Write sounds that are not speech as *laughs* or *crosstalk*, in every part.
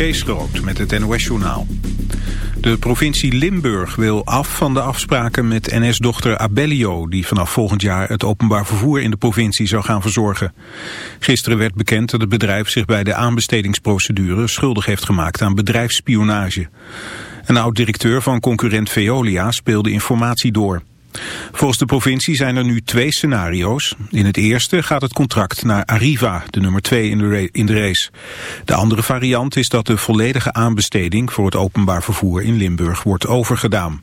Kees Groot met het NOS-journaal. De provincie Limburg wil af van de afspraken met NS-dochter Abellio... die vanaf volgend jaar het openbaar vervoer in de provincie zou gaan verzorgen. Gisteren werd bekend dat het bedrijf zich bij de aanbestedingsprocedure... schuldig heeft gemaakt aan bedrijfsspionage. Een oud-directeur van concurrent Veolia speelde informatie door. Volgens de provincie zijn er nu twee scenario's. In het eerste gaat het contract naar Arriva, de nummer twee in de, in de race. De andere variant is dat de volledige aanbesteding voor het openbaar vervoer in Limburg wordt overgedaan.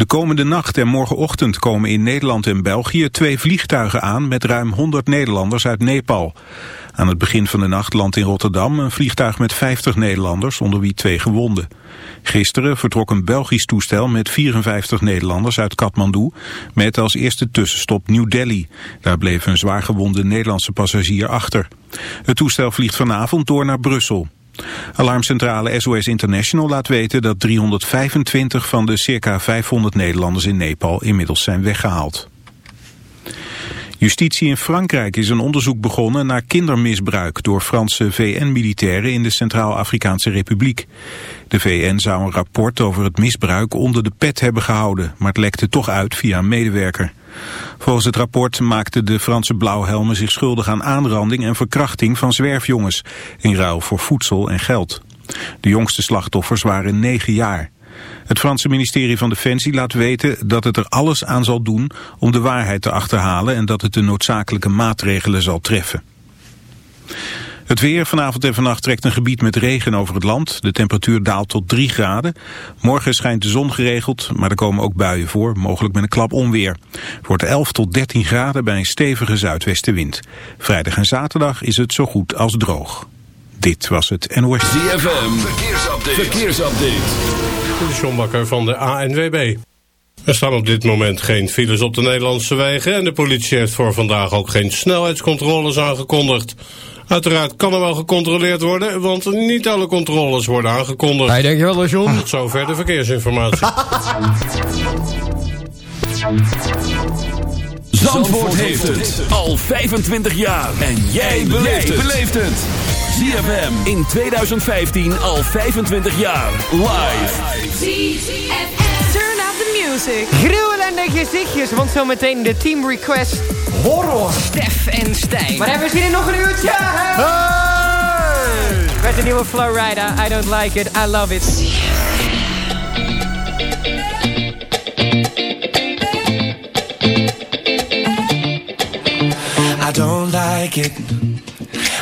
De komende nacht en morgenochtend komen in Nederland en België twee vliegtuigen aan met ruim 100 Nederlanders uit Nepal. Aan het begin van de nacht landt in Rotterdam een vliegtuig met 50 Nederlanders, onder wie twee gewonden. Gisteren vertrok een Belgisch toestel met 54 Nederlanders uit Kathmandu, met als eerste tussenstop New Delhi. Daar bleef een zwaargewonde Nederlandse passagier achter. Het toestel vliegt vanavond door naar Brussel. Alarmcentrale SOS International laat weten dat 325 van de circa 500 Nederlanders in Nepal inmiddels zijn weggehaald. Justitie in Frankrijk is een onderzoek begonnen naar kindermisbruik door Franse VN-militairen in de Centraal-Afrikaanse Republiek. De VN zou een rapport over het misbruik onder de pet hebben gehouden, maar het lekte toch uit via een medewerker. Volgens het rapport maakten de Franse blauwhelmen zich schuldig aan aanranding en verkrachting van zwerfjongens, in ruil voor voedsel en geld. De jongste slachtoffers waren negen jaar. Het Franse ministerie van Defensie laat weten dat het er alles aan zal doen om de waarheid te achterhalen en dat het de noodzakelijke maatregelen zal treffen. Het weer vanavond en vannacht trekt een gebied met regen over het land. De temperatuur daalt tot 3 graden. Morgen schijnt de zon geregeld, maar er komen ook buien voor, mogelijk met een klap onweer. Het wordt 11 tot 13 graden bij een stevige zuidwestenwind. Vrijdag en zaterdag is het zo goed als droog. Dit was het NOS. ZFM, verkeersupdate. verkeersupdate. De Sjombakker van de ANWB. Er staan op dit moment geen files op de Nederlandse wegen... en de politie heeft voor vandaag ook geen snelheidscontroles aangekondigd. Uiteraard kan er wel gecontroleerd worden, want niet alle controles worden aangekondigd. Hey, dankjewel, John. Tot zover de verkeersinformatie. *laughs* Zandvoort heeft het al 25 jaar. En jij beleeft het. ZFM in 2015 al 25 jaar. Live. Turn up the music. Gruwelende gezichtjes, want zometeen de team request horror. Stef en Stijn. Maar hebben we zin in nog een uurtje? Hey! Met de nieuwe Flowrider. I don't like it, I love it. I don't like it.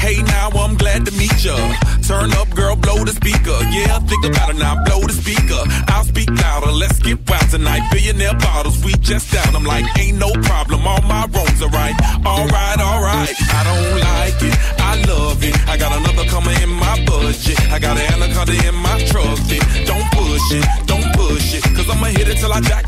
Hey, now I'm glad to meet ya. Turn up, girl, blow the speaker. Yeah, think about it now, blow the speaker. I'll speak louder, let's get wild tonight. Billionaire bottles, we just down. I'm like, ain't no problem, all my wrongs are right. Alright, alright, I don't like it, I love it. I got another coming in my budget. I got an anaconda in my trusty. Don't push it, don't push it, cause I'ma hit it till I jackpot.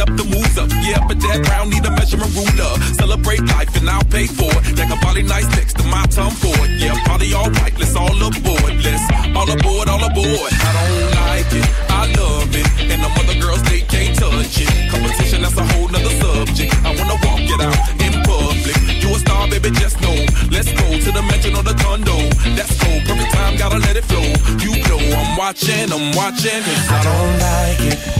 up the moves up. Yeah, but that crown need a measurement ruler. Celebrate life and I'll pay for it. Like a body nice next to my tongue for it. Yeah, party all right, let's all aboard. Let's all aboard, all aboard. I don't like it, I love it. And the other girls, they can't touch it. Competition, that's a whole nother subject. I wanna walk it out in public. You a star, baby, just know. Let's go to the mansion or the condo. That's cold, perfect time, gotta let it flow. You know I'm watching, I'm watching. I don't like it.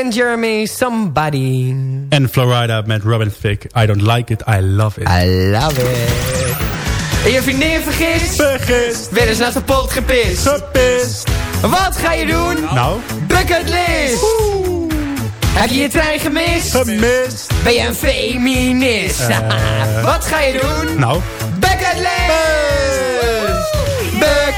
St. Jeremy, Somebody. En Florida met Robin Thicke. I don't like it, I love it. I love it. En je vriendin vergist. Vergist. Weer eens naar de pot gepist. Gepist. Wat ga je doen? Nou. bucket list. Heb je je trein gemist? Gemist. Ben je een feminist? Eh. *laughs* Wat ga je doen? Nou. Bucketlist.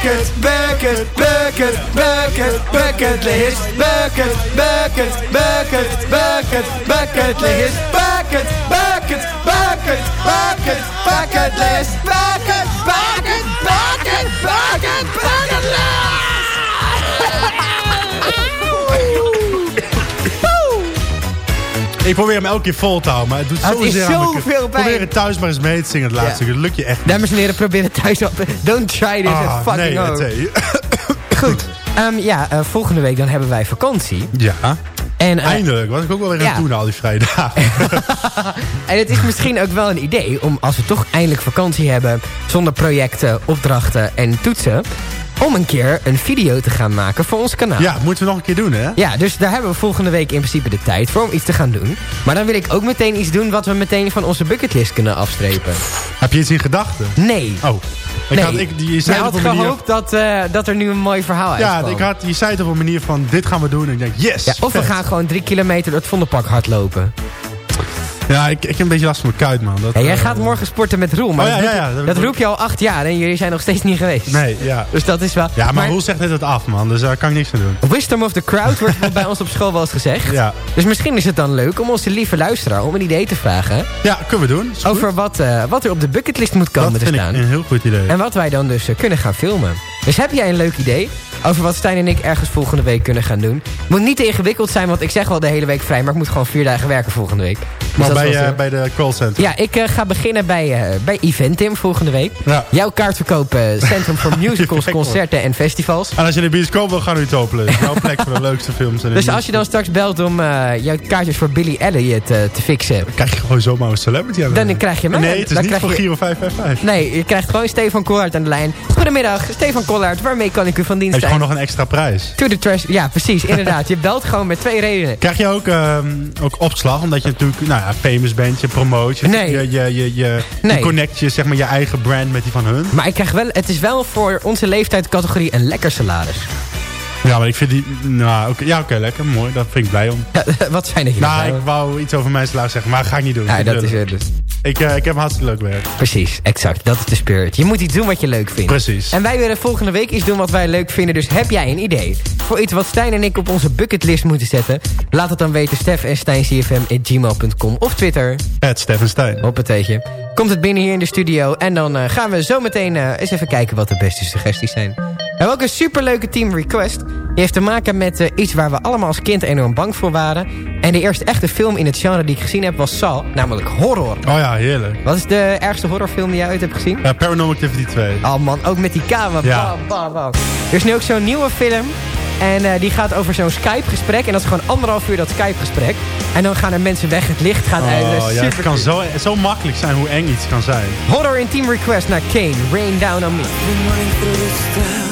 Beckett, Beckett, Beckett, Beckett, Beckettlich, Beckett, Beckett, Beckett, Beckett, Beckettlich, Beckett, Beckett, Beckett, Beckett, Beckettlich, Beckett, Beckett, Beckett, Beckett, Beckettlich. Ik probeer hem elke keer vol te houden, maar het doet Het is mijn- zoveel pijn. Probeer het thuis maar eens mee te zingen het laatste. Dat lukt je echt. Dames en heren, probeer het thuis op. Don't try this Ah, at fucking nee, home. Goed. Ehm, ja, eh, volgende week dan hebben wij vakantie. Ja, En, eh, eindelijk. Was ik ook wel weer aan het ja. doen al die vrijdagen. *laughs* en het is misschien ook wel een idee om als we toch eindelijk vakantie hebben... zonder projecten, opdrachten en toetsen... om een keer een video te gaan maken voor ons kanaal. Ja, moeten we nog een keer doen, hè? Ja, dus daar hebben we volgende week in principe de tijd voor om iets te gaan doen. Maar dan wil ik ook meteen iets doen wat we meteen van onze bucketlist kunnen afstrepen. Heb je iets in gedachten? Nee. Oh. Ik nee. had, ik, je zei had op een manier... gehoopt dat, eh, dat er nu een mooi verhaal Ja, uitkwam. ik had, je zei het op een manier van, dit gaan we doen. En ik denk, yes! Ja, of we gaan gewoon drie kilometer door het Vondelpark hardlopen. Ja, ik, ik heb een beetje last van mijn kuit, man. Dat, Ja, jij eh, gaat morgen sporten met Roel, maar Oh, ja, dat, roep, ja, je- dat dat roep al acht jaar en jullie zijn nog steeds niet geweest. Nee, ja. *laughs* Dus dat is wel... Ja, maar, Roel zegt net het af, man. Dus daar kan ik niks aan doen. Wisdom of the crowd wordt bij ons op school wel eens gezegd. Ja, Dus misschien is het dan leuk om onze lieve luisteraar om een idee te vragen... ja kunnen we doen. Over wat, eh, wat er op de bucketlist moet komen dat te vind staan. ik een heel goed idee. En wat wij dan dus eh, kunnen gaan filmen. Dus heb jij een leuk idee over wat Stijn en ik ergens volgende week kunnen gaan doen? Moet niet te ingewikkeld zijn, want ik zeg wel de hele week vrij... maar ik moet gewoon vier dagen werken volgende week. Dus maar bij, zo. bij de callcenter. Ja, ik eh, ga beginnen bij, eh bij Eventim volgende week. Ja. Jouw kaartverkoop eh, Centrum for *laughs* Musicals, concerten en festivals. En als je in de bioscoop wil gaan, Utopia. Jouw plek voor de leukste films. En Dus als je dan straks belt om jouw kaartjes voor Billy Elliot te fixen... Dan krijg je gewoon zomaar een celebrity aan de Dan krijg je mij. Nee, het is Dan niet voor Giro 555. Nee, je krijgt gewoon Stefan Kollaert aan de lijn. Goedemiddag, Stefan Waarmee kan ik u van dienst Heb je zijn? gewoon nog een extra prijs. To the trash. Ja, precies, inderdaad. Je belt gewoon met twee redenen. Krijg je ook, ehm, ook opslag? Omdat je natuurlijk nou ja, famous bent, je promoot. Je, Nee. je, je, je, je, Nee. je connect je, zeg maar, je eigen brand met die van hun. Maar ik krijg wel, het is wel voor onze leeftijdscategorie een lekker salaris. Ja, maar ik vind die... Nou, oké, ja, oké, lekker. Mooi. Daar vind ik blij om. Ja, *laughs* wat fijn dat je Nou, ik wou iets over mijn salaris zeggen, maar dat ga ik niet doen. Ja, dat is het dus. Ik, eh, ik heb hartstikke leuk werk. Precies, exact. Dat is de spirit. Je moet iets doen wat je leuk vindt. Precies. En wij willen volgende week iets doen wat wij leuk vinden. Dus heb jij een idee voor iets wat Stijn en ik op onze bucketlist moeten zetten? Laat het dan weten. Stef en stijncfm.gmail.com of Twitter. Het Steffen Stijn. Hoppateetje. Komt het binnen hier in de studio. En dan eh, gaan we zo meteen eh, eens even kijken wat de beste suggesties zijn. We hebben ook een superleuke team request. Die heeft te maken met eh, iets waar we allemaal als kind enorm bang voor waren. En de eerste echte film in het genre die ik gezien heb was Saw. Namelijk horror. Oh ja, heerlijk. Wat is de ergste horrorfilm die jij ooit hebt gezien? Ja, Paranormal Activity 2. Oh man, ook met die camera. Ja. Bam, bam, bam. Er is nu ook zo'n nieuwe film. En eh, die gaat over zo'n Skype-gesprek. En dat is gewoon anderhalf uur dat Skype-gesprek. En dan gaan er mensen weg. Het licht gaat uit. Dat is Oh, ja, het kan zo, zo makkelijk zijn hoe eng iets kan zijn. Horror in Team Request naar Kane. Rain Down on Me.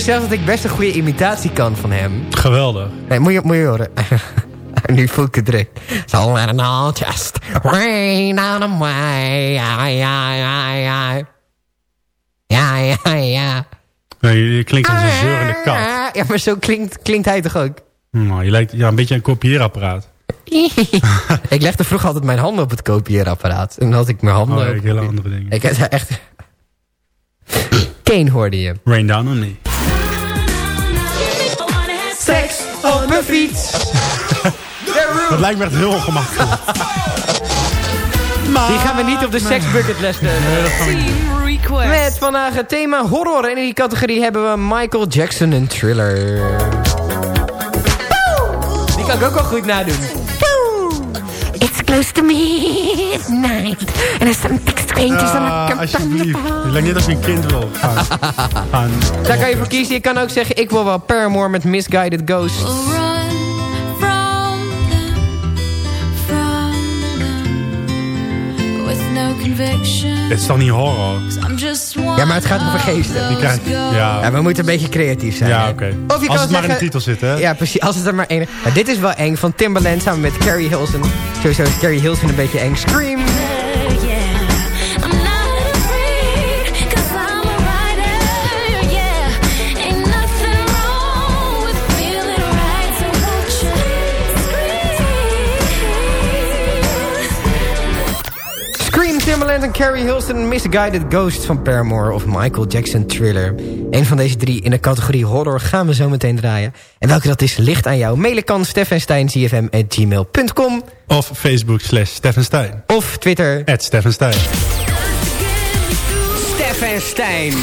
vind zelf dat ik best een goede imitatie kan van hem. Geweldig. Nee, moet je, moet je horen. *laughs* nu voel ik het direct. So let it all just rain on a way. Ja, ja, ja, ja. Ja, ja, ja. Nee, je klinkt als een zeurende kat. Ja, maar zo klinkt, klinkt hij toch ook? Nou, je lijkt ja, een beetje een kopieerapparaat. *laughs* ik legde vroeger altijd mijn handen op het kopieerapparaat. En dan had ik mijn handen... Oh, ik hele andere dingen. Ik had echt... Kane hoorde je. Rain down on me. Seks op mijn fiets. *laughs* Dat lijkt me echt heel ongemakkelijk. *laughs* Die gaan we niet op de seksbucketlist uh, Team Request. Met vandaag het thema horror. En in die categorie hebben we Michael Jackson en Thriller. Die kan ik ook wel goed nadoen. Close to midnight. And there's some strangers Ja, alsjeblieft. Je lijkt net als je een kind wil gaan. gaan Daar kan je voor kiezen. Je kan ook zeggen, ik wil wel Paramore met Misguided Ghost. Dit is toch niet horror? Ja, maar het gaat over geesten. Die krijgt, Ja, ja, we moeten een beetje creatief zijn. ja oké. Als het maar in de titel zit, hè? Ja, precies. Als het er maar één... Dit is wel eng. Van Timbaland samen met Carrie Hilson. Sowieso is Carrie Hilson een beetje eng. Scream! Timbaland en Carrie Hilson. Misguided Ghost van Paramore of Michael Jackson Thriller. Een van deze drie in de categorie horror gaan we zo meteen draaien. En welke dat is, ligt aan jou. Mailen kan steffensteinzfm.gmail.com Of Facebook slash Stefan Stijn. of Twitter. At Stefan Stijn. Stefan Stijn. 106.9.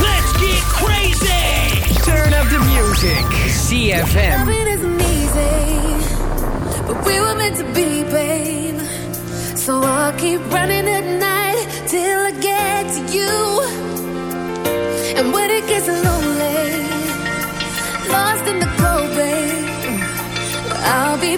Let's get crazy! Turn up the music. CFM. But we were meant to be, babe. So I'll keep running at night till I get to you. And when it gets lonely, lost in the cold, babe, I'll be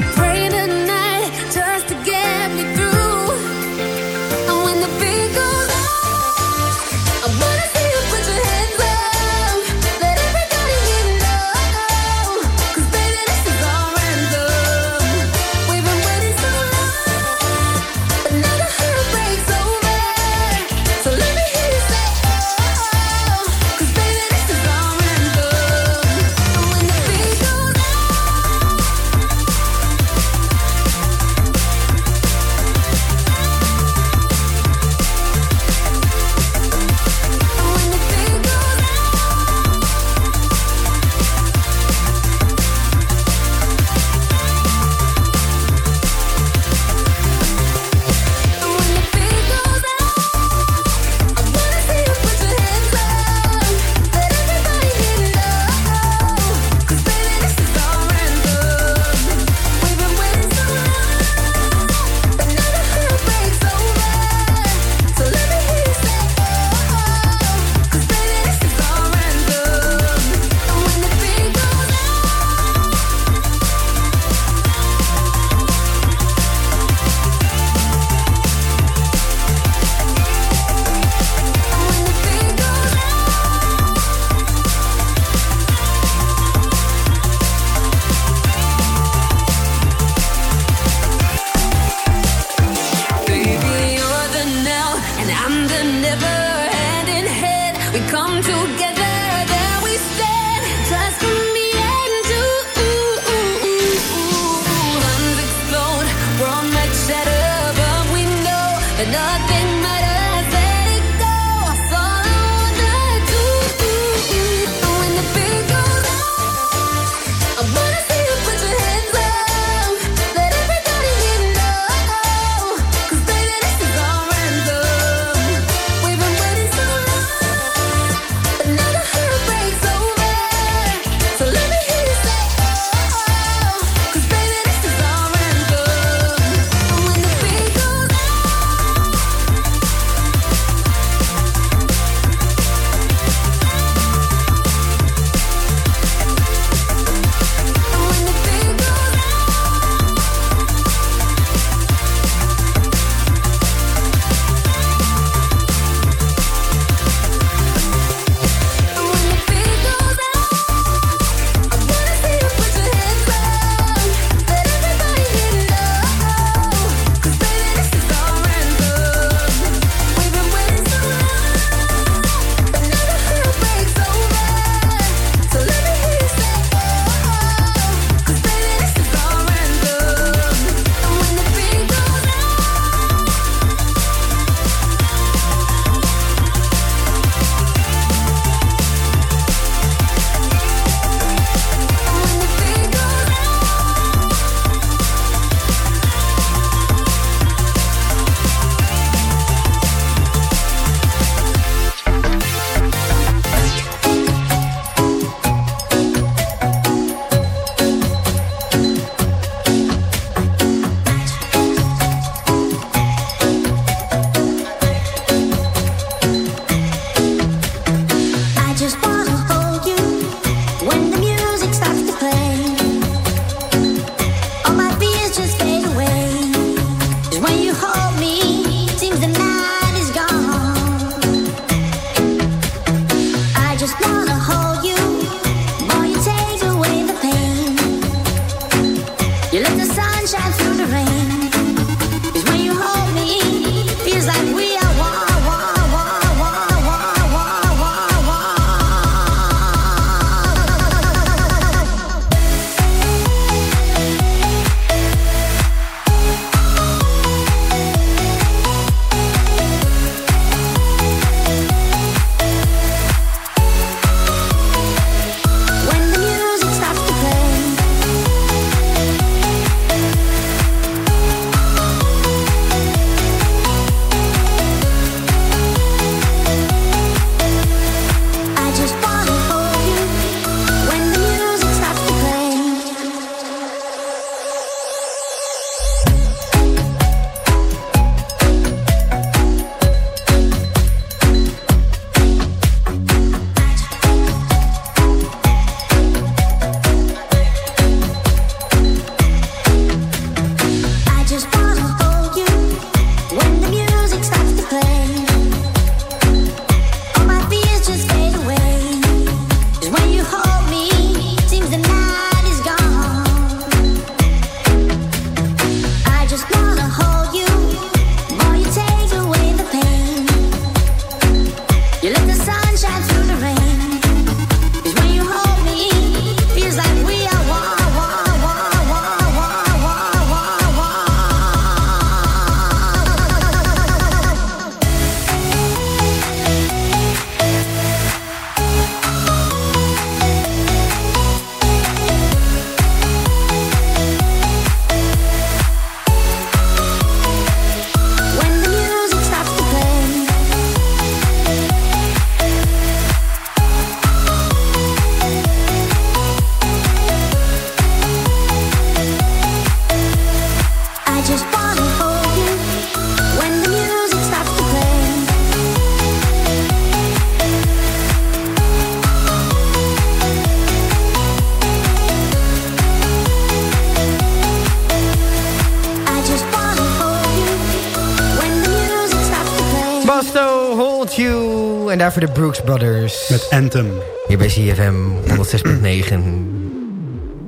Daarvoor de Brooks Brothers. Met Anthem. Hier bij CFM 106.9.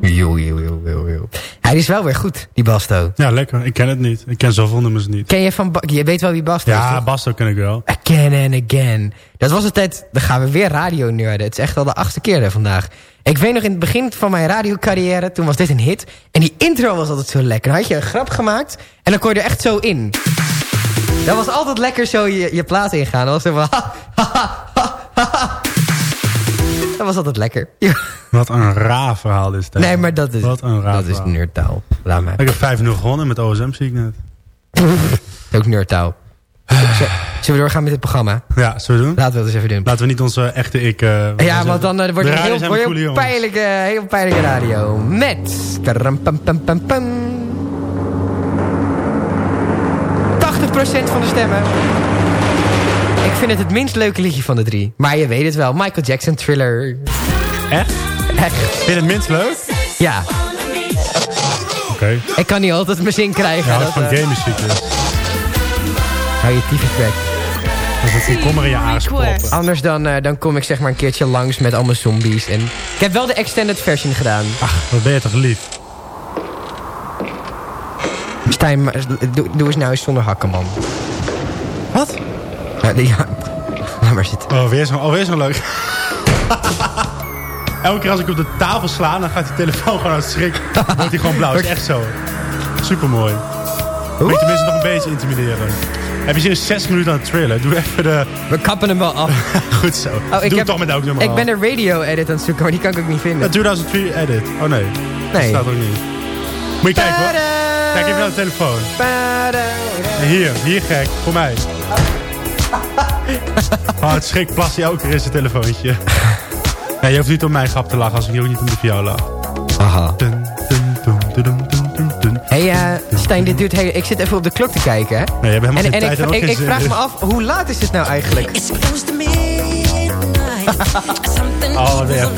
Jo, jo, jo, jo, jo. Hij is wel weer goed, die Basto. Ja, lekker. Ik ken het niet. Ik ken zoveel nummers niet. Ken je van... Ba- je weet wel wie Basto is, Ja? Basto ken ik wel. Again and again. Dat was de tijd... Dan gaan we weer radio nerden. Het is echt al de achtste keer hè, vandaag. Ik weet nog in het begin van mijn radiocarrière... toen was dit een hit. En die intro was altijd zo lekker. Dan had je een grap gemaakt... en dan kon je er echt zo in. Dat was altijd lekker zo je, je plaat ingaan. Dat was zo van... *laughs* ha, ha, ha, ha, ha, ha. Dat was altijd lekker. *laughs* Wat een raar verhaal is dit. Nee, maar dat is, Wat een raar dat is nerdtaal. Laat maar. Ik heb 5-0 gewonnen met OSM, zie ik net. *laughs* Ook nerdtaal. Zullen we doorgaan met dit programma? Ja, zullen we doen? Laten we dat eens even doen. Laten we niet onze echte ik... wat Ja, want dan het? eh, wordt De het heel, heel, pijnlijke, heel pijnlijke radio. Met... Karam, pam, pam, pam, van de stemmen. Ik vind het het minst leuke liedje van de drie. Maar je weet het wel. Michael Jackson, Thriller. Echt? Echt. Vind je het minst leuk? Ja, Oké. ik kan niet altijd mijn zin krijgen. Je houdt dat, van eh, game muziek dus. hou je tyfus een kommer in je aars. Anders dan, eh, dan kom ik zeg maar een keertje langs met allemaal zombies. En ik heb wel de extended version gedaan. Ach, wat ben je toch lief. Stijn, doe, doe eens nou eens zonder hakken, man. Wat? Ja, die- ja. Laat maar zitten. Oh, weer zo'n oh, weer zo'n leuk. *laughs* Elke keer als ik op de tafel sla, dan gaat die telefoon gewoon uit schrik. Dan wordt hij gewoon blauw. Dat is echt zo. Supermooi. Moet je tenminste nog een beetje intimideren. Heb je zin in zes minuten aan het trillen? Doe even de... We kappen hem wel af. *laughs* Goed zo. Oh, ik Doe heb- het toch met elk nummer Ik ben de radio-edit aan het zoeken, maar die kan ik ook niet vinden. 2003 edit. Oh nee. Dat Nee. staat ook niet. Moet je kijken hoor. Kijk even naar de telefoon. Hier, hier gek. Voor mij. *laughs* Oh, het schrik plast hij elke keer in zijn telefoontje. Nee, je hoeft niet om mijn grap te lachen als ik ook niet om de voor jou lach. Aha. Dun, dun, dun, dun. Hey, eh, Stijn, dit duurt heel... Ik zit even op de klok te kijken, hè? Nee, je hebt helemaal En, geen en tijd ik, en ook ik, geen ik zin vraag me af, hoe laat is het nou eigenlijk? *laughs* Oh, ben je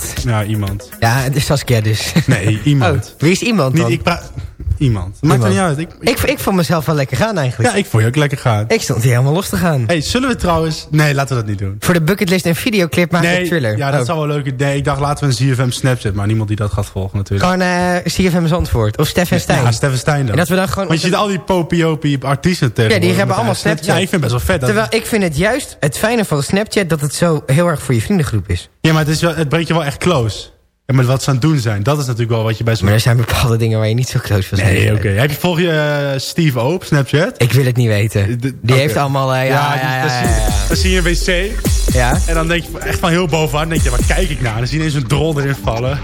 Dat? Ja, iemand. Ja, het is Saskia dus. Nee, iemand. Oh, wie is iemand Niet, dan? ik praat... Iemand. Maakt er niet uit. Ik, Ik, ik vond mezelf wel lekker gaan eigenlijk. ja, ik vond je ook lekker gaan. Ik stond hier helemaal los te gaan. hey, zullen we trouwens... Nee, laten we dat niet doen. Voor de bucketlist een videoclip maken nee, Thriller. ja, dat Oh. zou wel leuk idee. Ik dacht, laten we een ZFM Snapchat, maar niemand die dat gaat volgen natuurlijk. Gewoon eh CFM Zandvoort. Of Stef en Stijn. Ja, Steffen Stijn dan. En dat we dan gewoon... Want je ziet al die popiopie artiesten tegen. Ja, die hebben allemaal Snapchat. Ja, ik vind het best wel vet. Dat... Terwijl ik vind het juist het fijne van Snapchat... dat het zo heel erg voor je vriendengroep is. Ja, maar het, is wel, het brengt je wel echt close. En met wat ze aan het doen zijn. Dat is natuurlijk wel wat je bij zo'n... Maar er zijn bepaalde dingen waar je niet zo close van bent. Nee, oké. Heb je, volg je eh, Steve O op Snapchat? Ik wil het niet weten. Die heeft allemaal... eh, ja, ja, ja, dan, ja, zie, ja, dan zie je een wc. ja. En dan denk je echt van heel bovenaan. Dan denk je, waar kijk ik naar? Dan zie je ineens een drol erin vallen.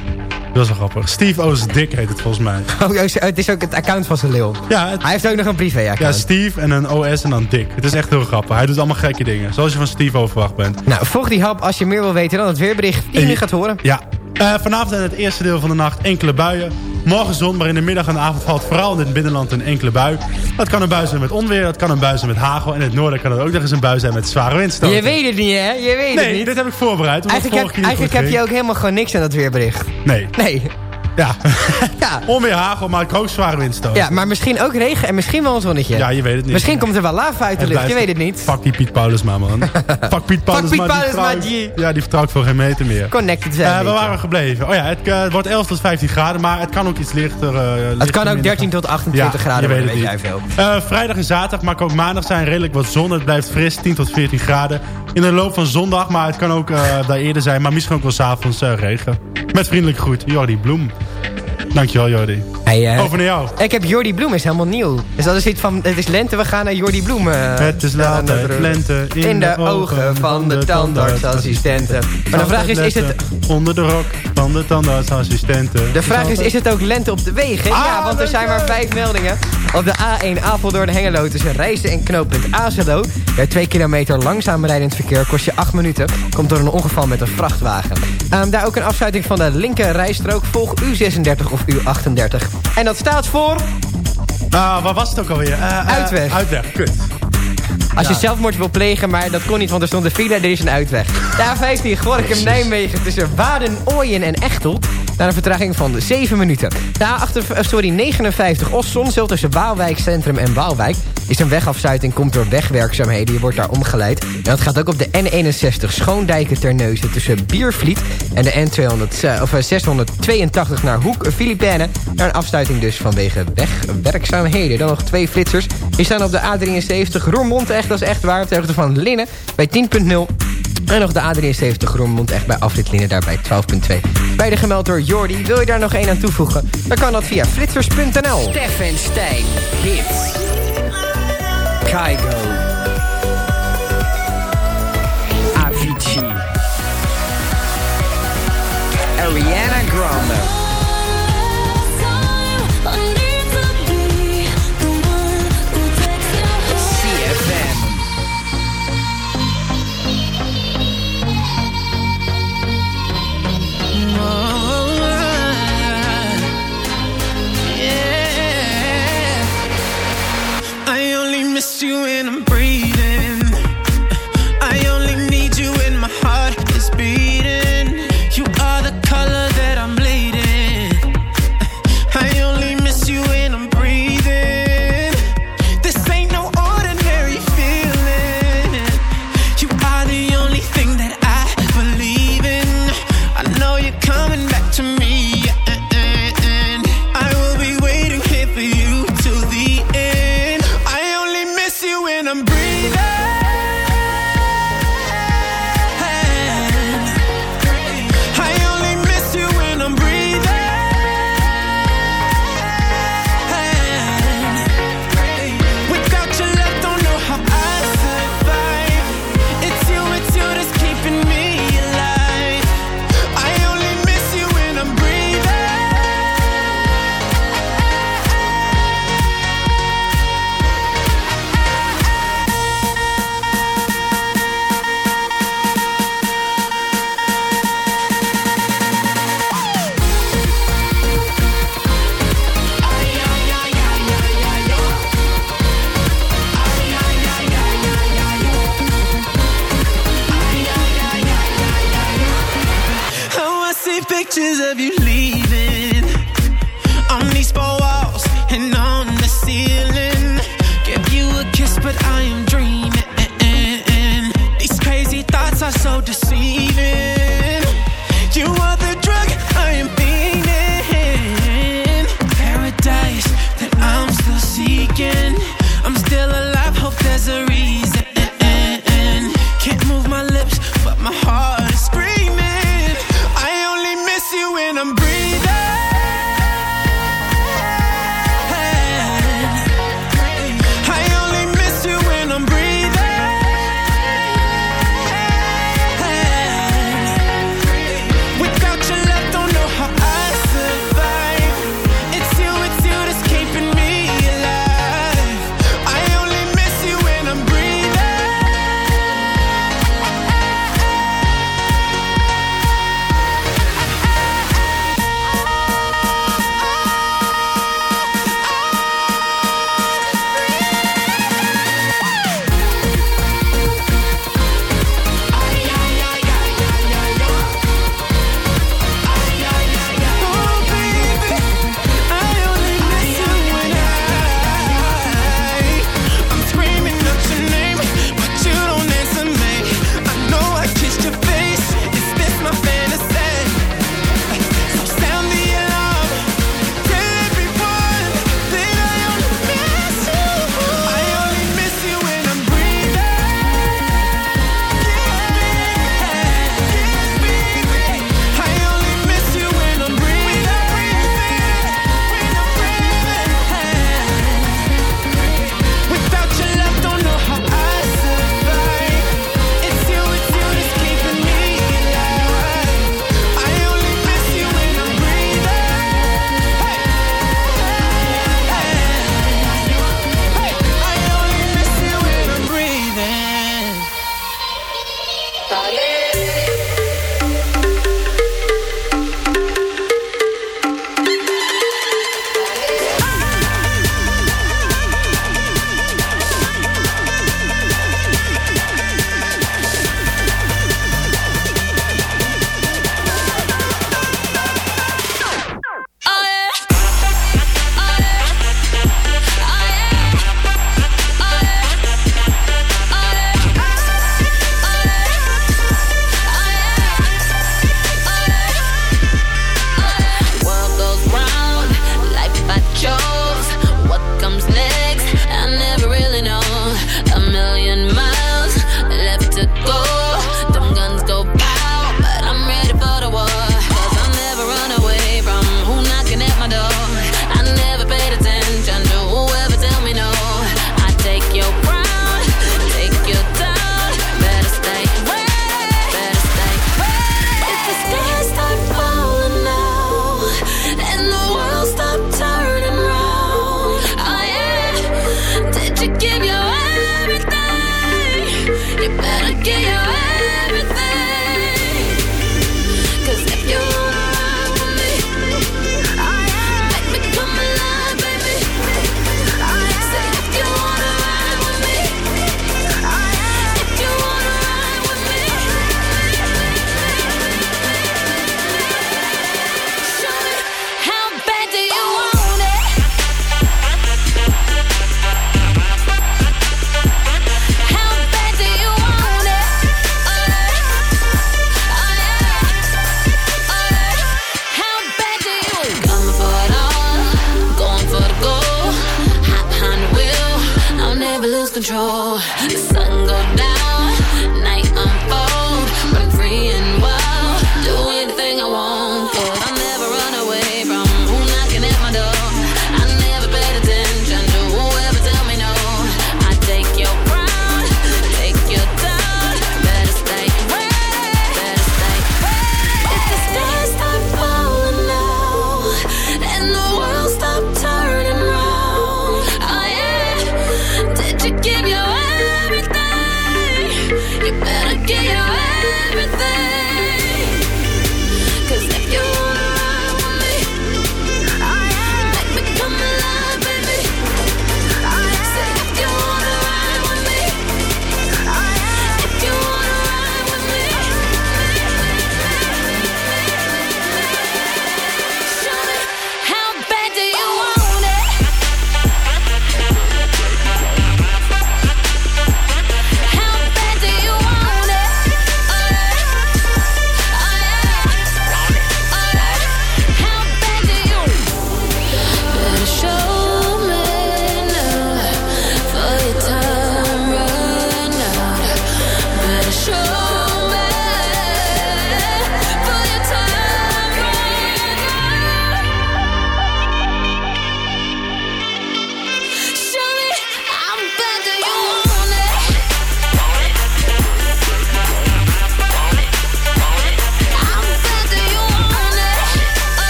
Dat is wel grappig. Steve O's Dick heet het volgens mij. *laughs* Oh, het is ook het account van zijn leeuw. Ja, het- Hij heeft ook nog een ja, privé-account. Steve en een OS en dan Dick. Het is echt heel grappig. Hij doet allemaal gekke dingen. Zoals je van Steve O verwacht bent. Nou, volg die hap als je meer wil weten dan het weerbericht die je gaat horen. Ja. Eh, vanavond in het eerste deel van de nacht enkele buien. Morgen zon, maar in de middag en de avond valt vooral in het binnenland een enkele bui. Dat kan een bui zijn met onweer, dat kan een bui zijn met hagel. En in het noorden kan het ook nog eens een bui zijn met zware windstoten. Je weet het niet, hè? Je weet het Nee, niet. dit heb ik voorbereid. Eigenlijk, heb, eigenlijk heb je ook helemaal gewoon niks aan dat weerbericht. Nee. Nee. Ja. *laughs* Ja. Onweer, hagel, maar ook zware windstoten. ja, maar misschien ook regen en misschien wel een zonnetje. Ja, je weet het niet. Misschien komt er wel lava uit de lucht, je weet het niet. Fuck die Piet Paulusma, man. *laughs* Fuck Piet Paulusma. Piet ik- G. Ja, die vertrouw ik voor geen meter meer. Connected Eh, zijn. we waren gebleven. Oh ja, het, eh, wordt 11 tot 15 graden, maar het kan ook iets lichter. eh, het kan ook minder 13 tot 28 Ja, graden je weet het jij niet. veel. Vrijdag en zaterdag, maar ook maandag zijn redelijk wat zon. Het blijft fris, 10 tot 14 graden. In de loop van zondag, maar het kan ook daar eerder zijn. Maar misschien ook wel s'avonds avonds regen. Met vriendelijk groet, Jordi Bloem. Thank you. Dankjewel, Jordi. Hey, eh, Over naar jou. ik heb Jordi Bloem, is helemaal nieuw. Dus dat is iets van, het is lente, we gaan naar Jordi Bloem. eh, Het is de- lente In de ogen van de tandartsassistenten. Maar de vraag is, is het... Onder de rok van de tandartsassistenten. De vraag is, is het ook lente op de wegen? ja, want er zijn maar vijf meldingen. Op de A1 Apeldoorn Hengelo tussen Rijssen en knooppunt Azelo. Ja, twee kilometer langzaam rijdend verkeer kost je acht minuten. Komt door een ongeval met een vrachtwagen. Ehm, daar ook een afsluiting van de linker rijstrook. Volg U36 of U38. En dat staat voor... Ah, waar was het ook alweer? Eh, eh, Uitweg. Uitweg, kut. Als je zelfmoord wil plegen, maar dat kon niet, want er stond een file, er is een uitweg. De A15 Gorkum Nijmegen tussen Waden, Ooyen en Echtelt. Na een vertraging van 7 minuten. De A8, eh, sorry, 59 Ossonzeel tussen Waalwijk Centrum en Waalwijk. Is een wegafsluiting, komt door wegwerkzaamheden. Je wordt daar omgeleid. En dat gaat ook op de N61 Schoondijken Terneuzen tussen Biervliet en de N200, eh, of eh, 682 naar Hoek Filipijnen. Daar een afsluiting dus vanwege wegwerkzaamheden. Dan nog twee flitsers. Die staan op de A73 Roermond, echt dat is echt waar. Ter hoogte van Linnen bij 10.0. En nog de A73 Roermond echt bij afrit Linnen daar bij 12.2. Beide gemeld door Jordi. Wil je daar nog één aan toevoegen? Dan kan dat via flitsers.nl. Stefan Stijn. Hits. Kygo.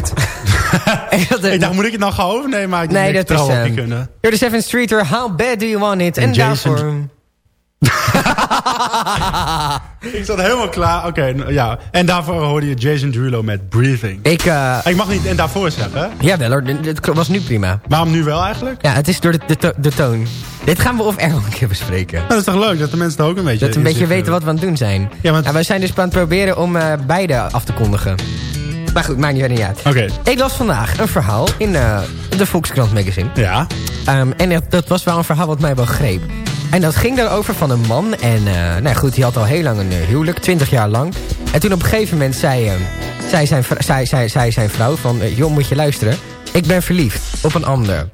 Kut. *laughs* Ik eh, dacht, moet ik het nou gaan overnemen? Maar ik Nee, dat is, ehm, kunnen. You're the 7th Streeter, how bad do you want it? En, daarvoor... *laughs* Ik zat helemaal klaar. Oké, ja. En daarvoor hoorde je Jason Derulo met Breathing. Ik, eh Ik mag niet en daarvoor zeggen, ja, wel hoor, dit dit was nu prima. Waarom nu wel eigenlijk? Ja, het is door de, de, to- de toon. Dit gaan we off-air nog een keer bespreken. Nou, dat is toch leuk dat de mensen er ook een beetje Dat een beetje weten wat we aan het doen zijn. Ja, want- En wij zijn dus aan het proberen om eh, beide af te kondigen. Maar goed, maakt niet verder uit. Oké, Ik las vandaag een verhaal in eh, de Volkskrant magazine. ja. Ehm, en dat, dat was wel een verhaal wat mij wel greep. En dat ging daarover van een man. En eh, nou goed, die had al heel lang een eh, huwelijk, 20 jaar lang. En toen op een gegeven moment zei, eh, zei, zijn, vrou- zei, zei, zei zijn vrouw van... joh, moet je luisteren. Ik ben verliefd op een ander.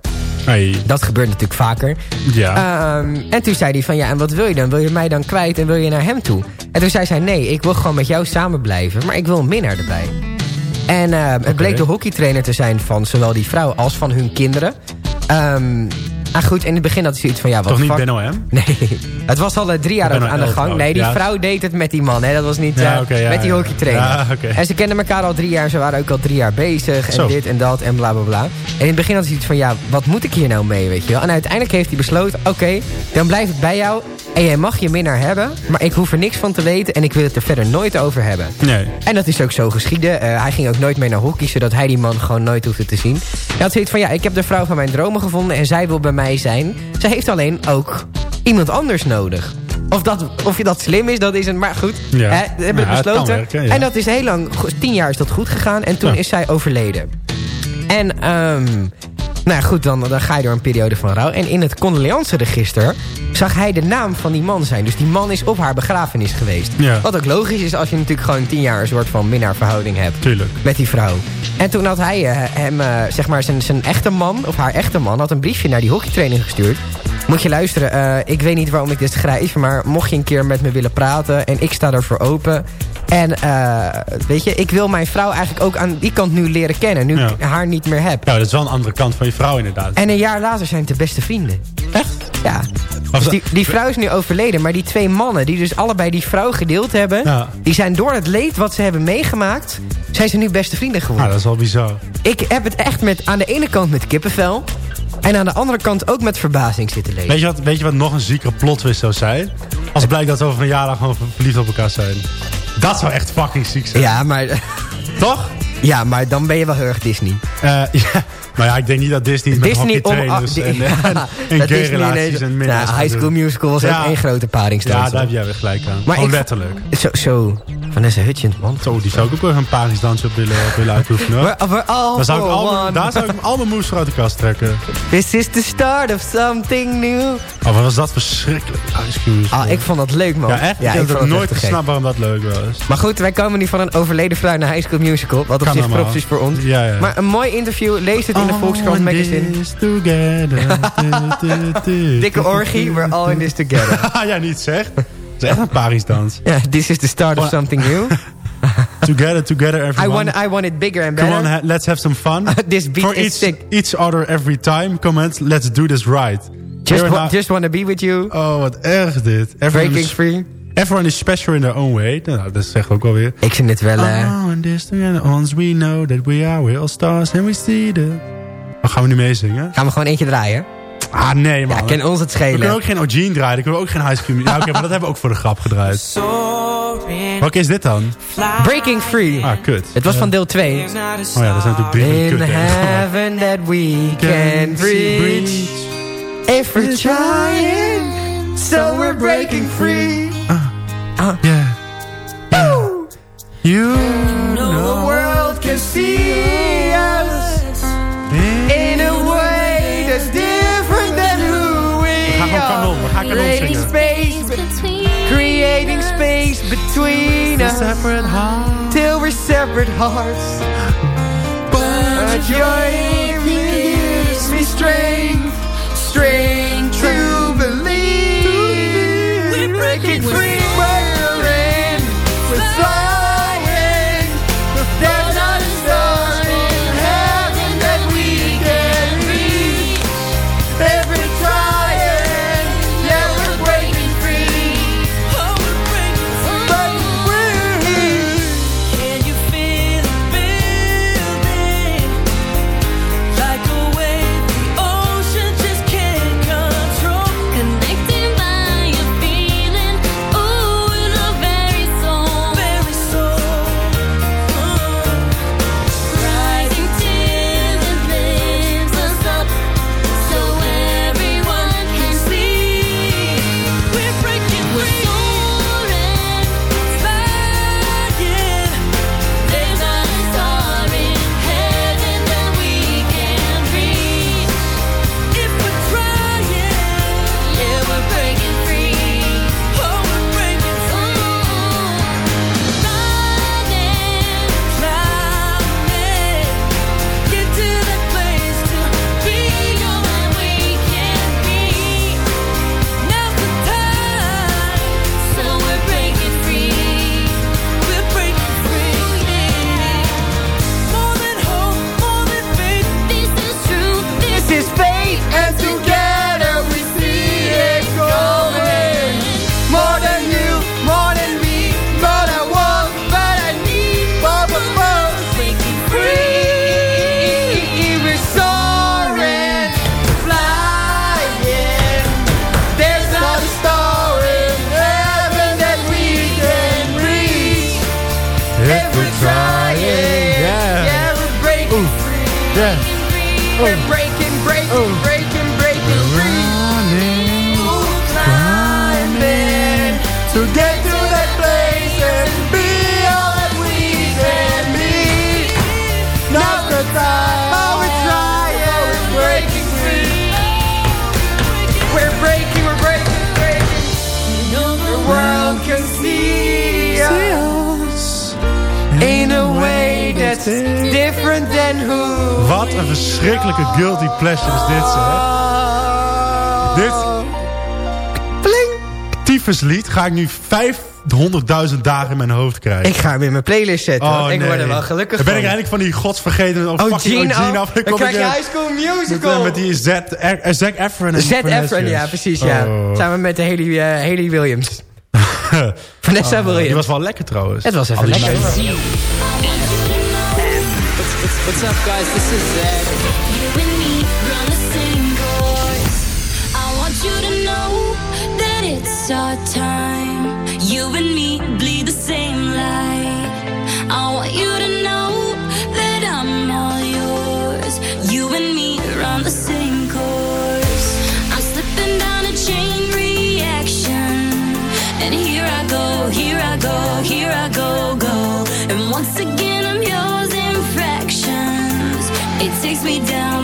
Hey. Dat gebeurt natuurlijk vaker. Ja. Ehm, en toen zei hij van, ja, en wat wil je dan? Wil je mij dan kwijt en wil je naar hem toe? En toen zei zij, nee, ik wil gewoon met jou samen blijven. Maar ik wil een minnaar erbij. En eh, het bleek de hockeytrainer te zijn van zowel die vrouw als van hun kinderen. Ehm ah goed, in het begin had hij zoiets van, ja, wat Toch niet Benno M? *laughs* Nee, het was al eh, drie jaar aan de gang. Nee, die vrouw deed het met die man. Hè. Dat was niet Ja, eh, ja, met die ja. hockeytrainer. Ja. En ze kenden elkaar al drie jaar. Ze waren ook al drie jaar bezig. En dit en dat en bla bla bla. En in het begin had hij iets van, ja, wat moet ik hier nou mee, weet je wel? En uiteindelijk heeft hij besloten, oké, dan blijf ik bij jou. En jij mag je minnaar hebben. Maar ik hoef er niks van te weten. En ik wil het er verder nooit over hebben. Nee. En dat is ook zo geschieden. Eh, hij ging ook nooit meer naar hockey, zodat hij die man gewoon nooit hoefde te zien. Hij had zoiets van, ja, ik heb de vrouw van mijn dromen gevonden en zij wil bij mij zijn. Zij heeft alleen ook iemand anders nodig. Of, dat, of je dat slim is, dat is een... Maar goed, Ja. hè, we hebben Ja, het het kan besloten. werken, ja. En dat is heel lang, tien jaar is dat goed gegaan. En toen is zij overleden. En, ehm nou goed, dan, dan ga je door een periode van rouw. En in het condoleanceregister zag hij de naam van die man zijn. Dus die man is op haar begrafenis geweest. Ja. Wat ook logisch is als je natuurlijk gewoon tien jaar een soort van minnaarverhouding hebt. Tuurlijk. Met die vrouw. En toen had hij eh, hem, eh, zeg maar, zijn, zijn echte man, of haar echte man, had een briefje naar die hockeytraining gestuurd. Moet je luisteren, eh, ik weet niet waarom ik dit schrijf, maar mocht je een keer met me willen praten en ik sta ervoor open. En eh, weet je, ik wil mijn vrouw eigenlijk ook aan die kant nu leren kennen, nu Ja. ik haar niet meer heb. Ja, dat is wel een andere kant van je vrouw inderdaad. En een jaar later zijn het de beste vrienden. Echt? Ja. Dus die, die vrouw is nu overleden, maar die twee mannen die dus allebei die vrouw gedeeld hebben... Ja. die zijn door het leed wat ze hebben meegemaakt... zijn ze nu beste vrienden geworden. Ah, dat is wel bizar. Ik heb het echt met, aan de ene kant met kippenvel... en aan de andere kant ook met verbazing zitten lezen. Weet je, wat, weet je wat nog een ziekere plot twist zou zijn? Als blijkt dat ze over een jaar gewoon verliefd op elkaar zijn. Dat zou echt fucking ziek zijn. Ja, maar, Toch? ja, maar dan ben je wel heel erg Disney. Eh, ja. Nou ja, ik denk niet dat Disney met Disney om... ah, en, di- en, en, en Disney en Ja, minnaars High School. Musical was Ja. ook één grote Ja, paringsdanser. daar heb jij weer gelijk aan. Maar Gewoon ik- letterlijk. Zo, zo, Vanessa Hutchins, man. Zo, die zou ik ook wel een paringsdans op willen, willen uitoefenen. hoor. We're, Daar zou, ik al daar zou ik al mijn moves voor uit de kast trekken. This is the start of something new. Oh, wat was dat verschrikkelijk. High School Musical. Ah, ik vond dat leuk, man. Ja, echt? Ja, ik heb vond het het nooit gesnapt waarom dat leuk was. Maar goed, wij komen nu van een overleden vrouw naar High School Musical. Wat op zich props is voor ons. Ja, ja. Maar een mooi interview. Lees het in de Volkskrant magazine. this together. *laughs* Dikke orgie, we're all in this together. *laughs* ja, niet zeg. Het is echt een paringsdans. Ja, this is the start of something new. *laughs* Together, together, I everyone. want, I want it bigger and Come better. on, ha- let's have some fun. This beat For is each, sick. each other every time. Come on, let's do this right. Just, Here wa- now- just wanna be with you. Oh, wat erg dit. Everyone Breaking is, free. everyone is special in their own way. Nou, dat zegt ook alweer. Ik vind het wel... eh, Oh, and this together. Once we know that we are real stars and we see the... Oh, gaan we nu meezingen? gaan we gewoon eentje draaien? Ah, nee man. Ja, kan ons het we kunnen schelen. ook geen O'Gene draaien. Dan kunnen we ook geen High School. Ja, oké, maar dat hebben we ook voor de grap gedraaid. Welke is dit dan? Breaking free. Ah, kut. Het was van deel 2. there's not a Oh ja, dat zijn natuurlijk drie In kut. heaven that we can reach. If we're trying, so we're breaking free. Yeah. You The world can see creating space between us separate heart. till we're separate hearts. But your aim gives me strength, strength that's different than who. Wat een verschrikkelijke guilty pleasure is dit, zeg. Dit tyfuslied ga ik nu 500.000 dagen in mijn hoofd krijgen. Ik ga hem in mijn playlist zetten. want ik word er wel gelukkig Dan ben ik van. eindelijk van die godsvergeten oh, Oh, fucking Gene, Gene oh, af. dan krijg je High School met, Musical. eh, met die Z, eh, Zac Efron en Vanessa. Efron, ja, precies, ja. Oh. Samen met de Haley, eh, Haley Williams. *laughs* Vanessa Oh, Williams. Die was wel lekker trouwens. Het was even Al die lekker. What's up, guys? This is Zed. You and me run the same course. I want you to know that it's our time. You and me bleed the same light. I want you to know that I'm all yours. You and me run the same course. I'm slipping down a chain reaction. And here I go, here I go, here I go, go. And once again, It takes me down,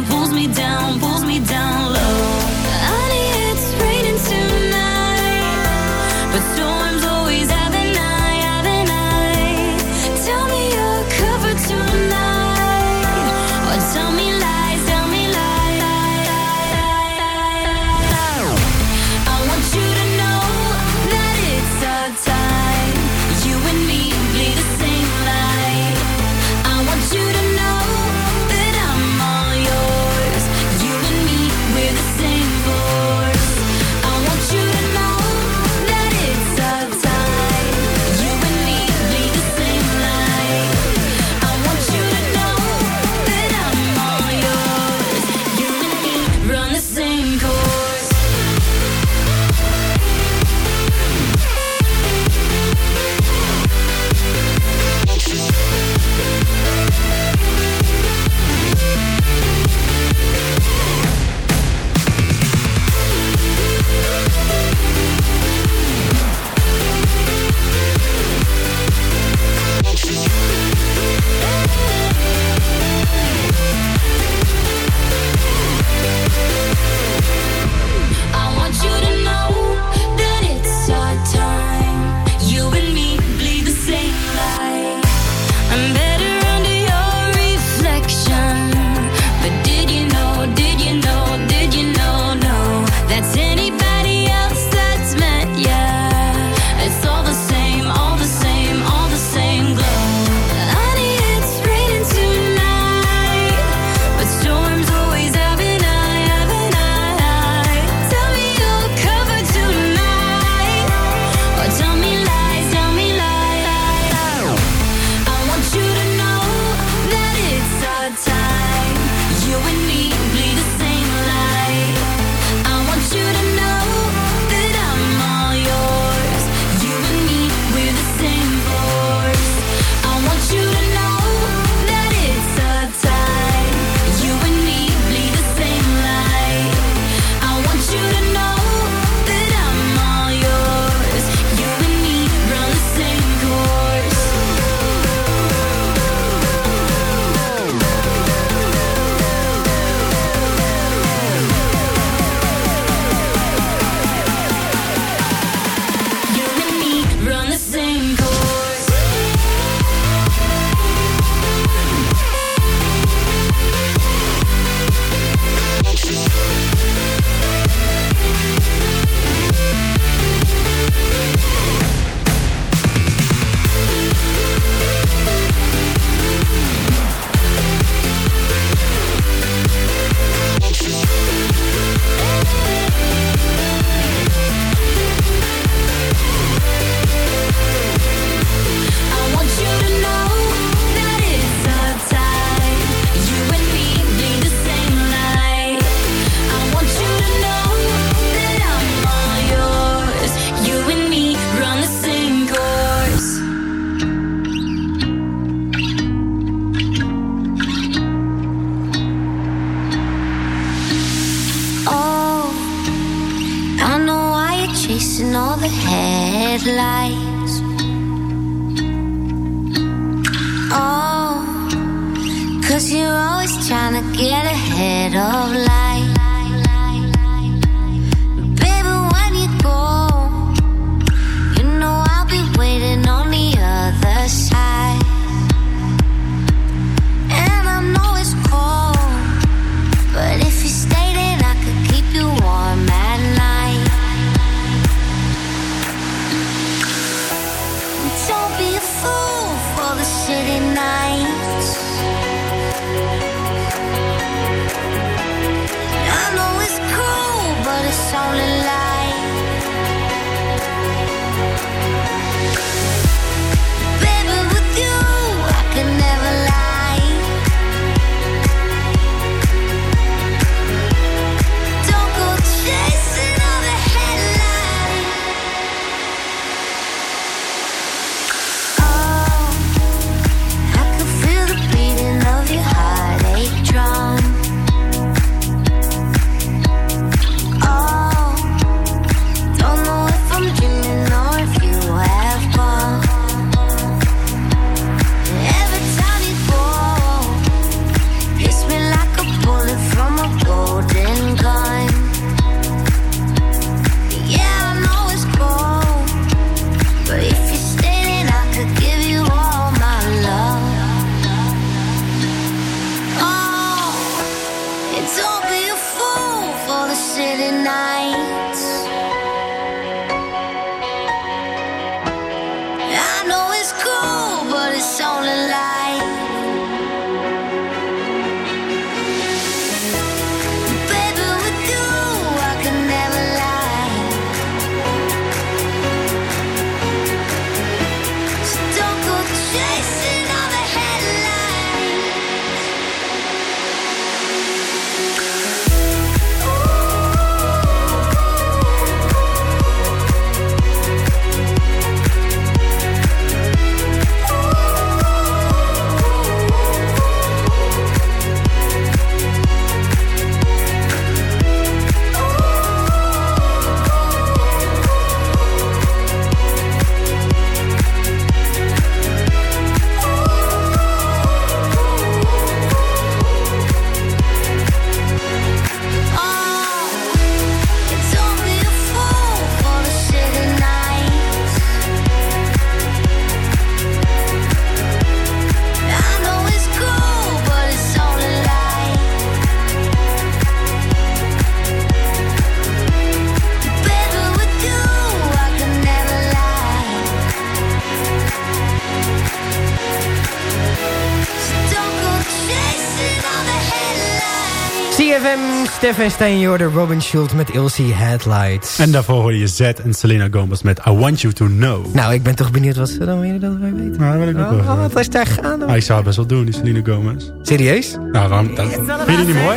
Stefan Steinjorder, Robin Schultz met Ilse Headlights. En daarvoor hoor je Z en Selena Gomez met I Want You To Know. Nou, ik ben toch benieuwd wat ze dan weer dat wij weten. Nou, dat wil ik ook wel Oh, weten. wat is daar gaande? Ah, ik zou het best wel doen, die Selena Gomez. Serieus? Nou, dan, dat, vind je die niet mooi?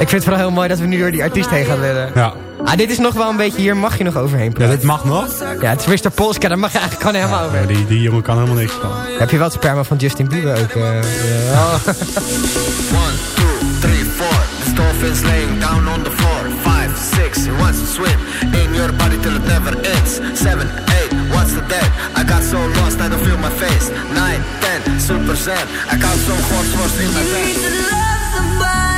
Ik vind het vooral heel mooi dat we nu door die artiest heen gaan willen. Ja. Ah, dit is nog wel een beetje, hier mag je nog overheen ja, praten. dit mag nog. Ja, het is Mr. Polska, daar mag je eigenlijk gewoon helemaal Ja, over. die, die jongen kan helemaal niks van. Heb je wel het sperma van Justin Bieber ook? ja. One, two. The dolphins laying down on the floor. Five, six, he wants to swim in your body till it never ends. Seven, eight, what's the dead? I got so lost I don't feel my face. Nine, ten, super zen. I got some horse horse in my veins. It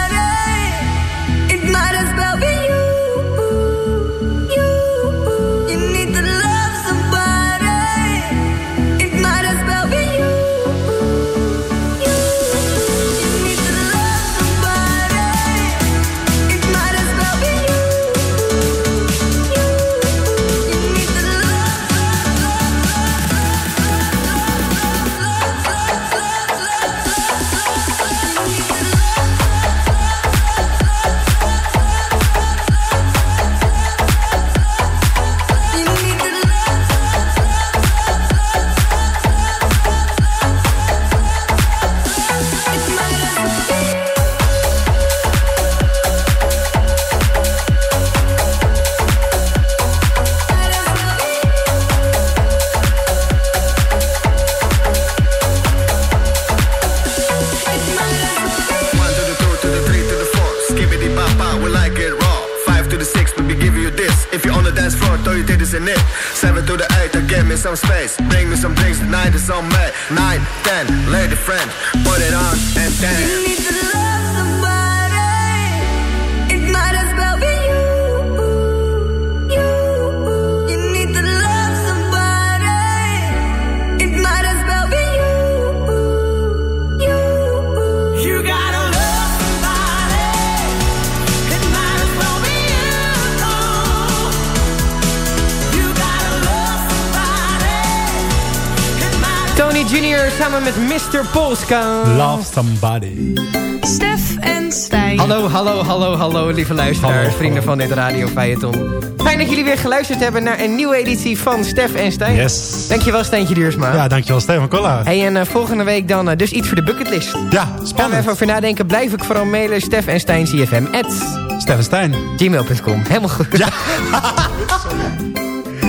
Love somebody. Stef en Stijn. Hallo, hallo, hallo, hallo, lieve luisteraars, Hallo, vrienden van dit Radio Feyeton. Fijn dat jullie weer geluisterd hebben naar een nieuwe editie van Stef en Stijn. Yes. Dankjewel, Stijntje Duursma. Ja, dankjewel Stefan Kolla. Hey, en eh, volgende week dan eh, dus iets voor de bucketlist. Ja, Gaan we spannend. even over nadenken. Blijf ik vooral mailen. Stef en Stijn CFM at Stefan Stijn. gmail.com. Helemaal goed. Ja. *laughs*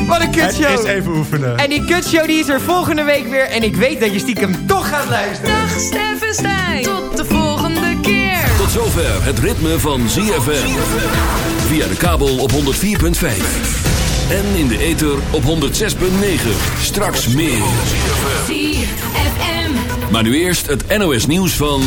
Wat een Het kutshow. is even oefenen. En die kutshow die is er volgende week weer. En ik weet dat je stiekem toch gaat luisteren. Dag Stef en Stijn. Tot de volgende keer. Tot zover het ritme van ZFM. Via de kabel op 104.5. En in de ether op 106.9. Straks meer. ZFM. Maar nu eerst het NOS nieuws van...